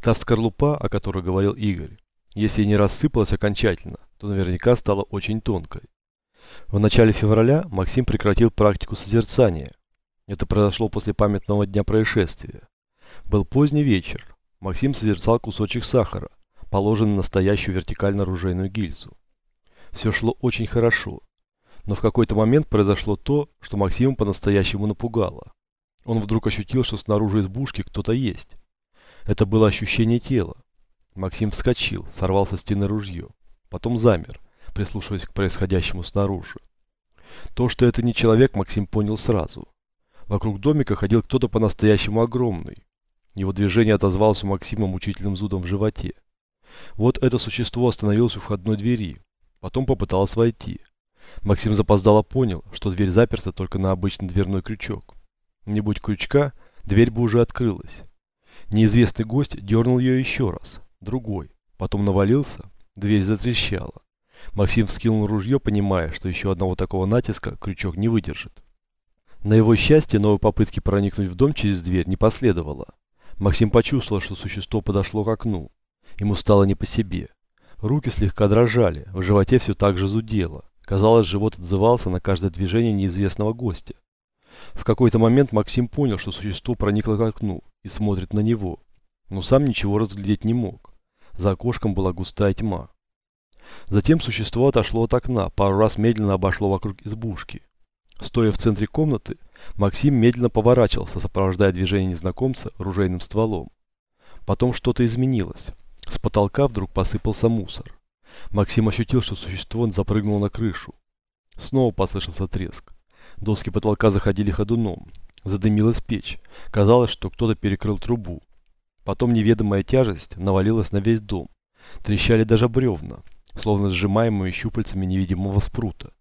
Та скорлупа, о которой говорил Игорь, если не рассыпалась окончательно, то наверняка стала очень тонкой. В начале февраля Максим прекратил практику созерцания. Это произошло после памятного дня происшествия. Был поздний вечер. Максим созерцал кусочек сахара, положенный на настоящую вертикально-ружейную гильзу. Все шло очень хорошо. Но в какой-то момент произошло то, что Максима по-настоящему напугало. Он вдруг ощутил, что снаружи избушки кто-то есть. Это было ощущение тела. Максим вскочил, сорвал со стены ружье. Потом замер, прислушиваясь к происходящему снаружи. То, что это не человек, Максим понял сразу. Вокруг домика ходил кто-то по-настоящему огромный. Его движение отозвалось у Максима мучительным зудом в животе. Вот это существо остановилось у входной двери. Потом попыталось войти. Максим запоздало понял, что дверь заперта только на обычный дверной крючок. Не будь крючка, дверь бы уже открылась. Неизвестный гость дернул ее еще раз, другой. Потом навалился, дверь затрещала. Максим вскинул ружье, понимая, что еще одного такого натиска крючок не выдержит. На его счастье, новой попытки проникнуть в дом через дверь не последовало. Максим почувствовал, что существо подошло к окну. Ему стало не по себе. Руки слегка дрожали, в животе все так же зудело. Казалось, живот отзывался на каждое движение неизвестного гостя. В какой-то момент Максим понял, что существо проникло к окну и смотрит на него, но сам ничего разглядеть не мог. За окошком была густая тьма. Затем существо отошло от окна, пару раз медленно обошло вокруг избушки. Стоя в центре комнаты, Максим медленно поворачивался, сопровождая движение незнакомца ружейным стволом. Потом что-то изменилось. С потолка вдруг посыпался мусор. Максим ощутил, что существо запрыгнуло на крышу. Снова послышался треск. Доски потолка заходили ходуном. Задымилась печь. Казалось, что кто-то перекрыл трубу. Потом неведомая тяжесть навалилась на весь дом. Трещали даже бревна, словно сжимаемые щупальцами невидимого спрута.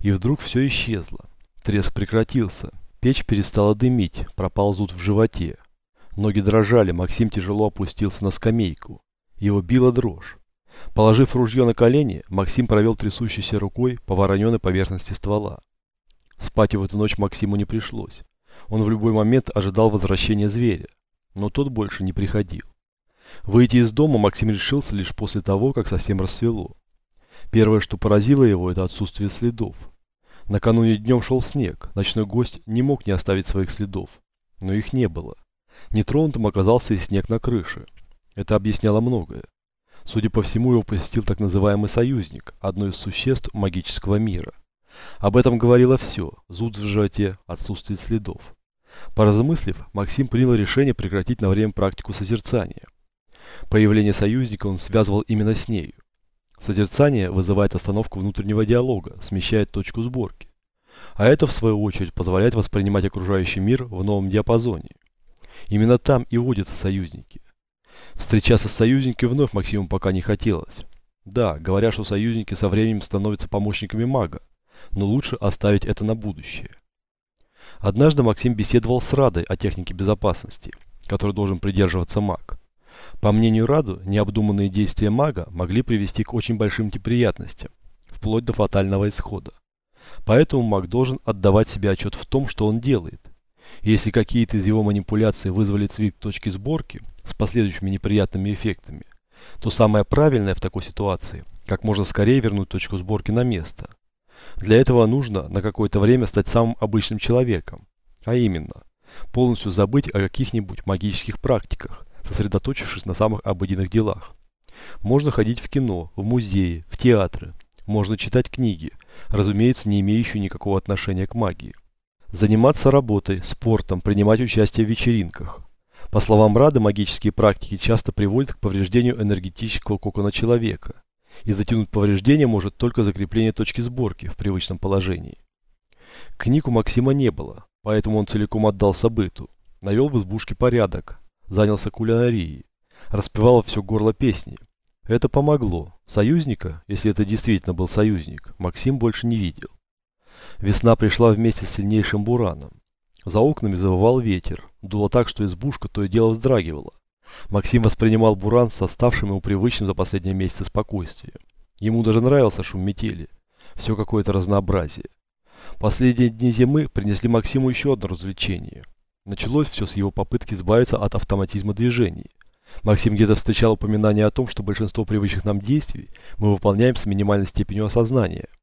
И вдруг все исчезло. Треск прекратился. Печь перестала дымить, пропал зуд в животе. Ноги дрожали, Максим тяжело опустился на скамейку. Его била дрожь. Положив ружье на колени, Максим провел трясущейся рукой по вороненой поверхности ствола. Спать в эту ночь Максиму не пришлось. Он в любой момент ожидал возвращения зверя, но тот больше не приходил. Выйти из дома Максим решился лишь после того, как совсем рассвело. Первое, что поразило его, это отсутствие следов. Накануне днем шел снег, ночной гость не мог не оставить своих следов, но их не было. Нетронутым оказался и снег на крыше. Это объясняло многое. Судя по всему, его посетил так называемый союзник, одно из существ магического мира. Об этом говорило все – зуд в животе, отсутствие следов. Поразмыслив, Максим принял решение прекратить на время практику созерцания. Появление союзника он связывал именно с нею. Созерцание вызывает остановку внутреннего диалога, смещает точку сборки. А это, в свою очередь, позволяет воспринимать окружающий мир в новом диапазоне. Именно там и водятся союзники. Встречаться с союзниками вновь Максиму пока не хотелось. Да, говорят, что союзники со временем становятся помощниками мага, но лучше оставить это на будущее. Однажды Максим беседовал с Радой о технике безопасности, которой должен придерживаться маг. По мнению Раду, необдуманные действия мага могли привести к очень большим неприятностям, вплоть до фатального исхода. Поэтому маг должен отдавать себе отчет в том, что он делает. И если какие-то из его манипуляций вызвали цвет точки сборки с последующими неприятными эффектами, то самое правильное в такой ситуации – как можно скорее вернуть точку сборки на место – для этого нужно на какое-то время стать самым обычным человеком. А именно, полностью забыть о каких-нибудь магических практиках, сосредоточившись на самых обыденных делах. Можно ходить в кино, в музеи, в театры. Можно читать книги, разумеется, не имеющие никакого отношения к магии. Заниматься работой, спортом, принимать участие в вечеринках. По словам Рады, магические практики часто приводят к повреждению энергетического кокона человека и затянуть повреждение может только закрепление точки сборки в привычном положении. Книг у Максима не было, поэтому он целиком отдался быту, навел в избушке порядок, занялся кулинарией, распевал все горло песни. Это помогло. Союзника, если это действительно был союзник, Максим больше не видел. Весна пришла вместе с сильнейшим бураном. За окнами завывал ветер, дуло так, что избушка то и дело вздрагивала. Максим воспринимал буран с оставшим ему привычным за последние месяцы спокойствием. Ему даже нравился шум метели. Все какое-то разнообразие. Последние дни зимы принесли Максиму еще одно развлечение. Началось все с его попытки избавиться от автоматизма движений. Максим где-то встречал упоминание о том, что большинство привычных нам действий мы выполняем с минимальной степенью осознания –